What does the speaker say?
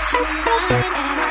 take